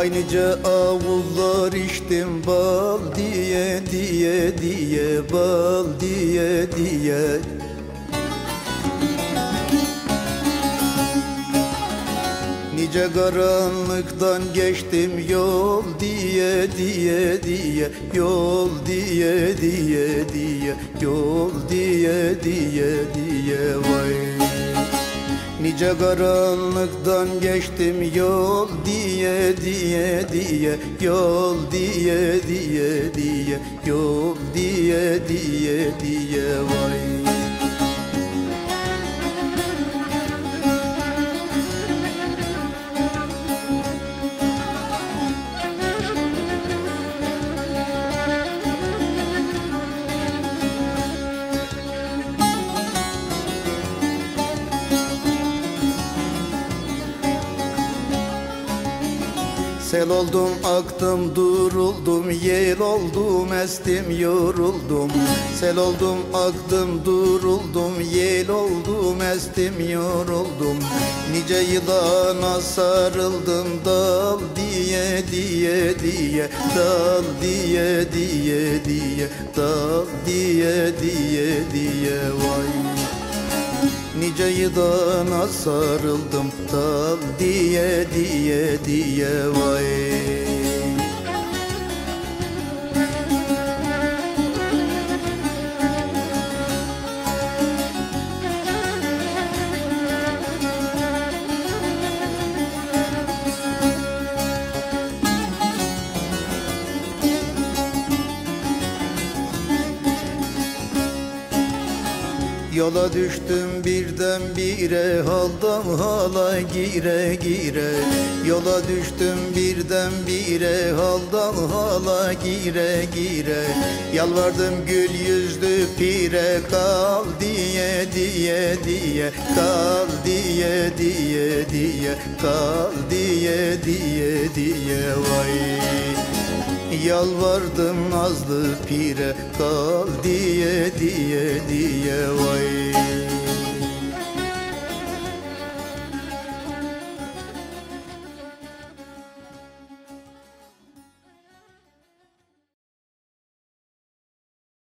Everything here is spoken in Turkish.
Vay nice avullar içtim bal diye diye diye bal diye diye. Nice karanlıktan geçtim yol diye diye diye Yol diye diye diye Yol diye diye diye. Vay Nice karanlıktan geçtim yol diye diye diye Yol diye diye diye Yol diye diye diye vay Sel oldum aktım duruldum Yel oldum estim yoruldum. Sel oldum aktım duruldum Yel oldum estim yoruldum. Nice yılana sarıldım Dal diye diye diye Dal diye diye diye Dal diye diye diye Vay Nice yıdana sarıldım dal diye diye diye vay Yola düştüm birden bire haldan hala gire gire. Yola düştüm birden bire haldan hala gire gire. Yalvardım gül yüzlü pire kal diye diye diye Kal diye diye diye Kal diye diye diye. Vay Yalvardım nazlı pire kal diye diye diye vay